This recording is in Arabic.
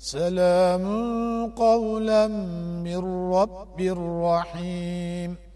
سلام قولا من رب رحيم.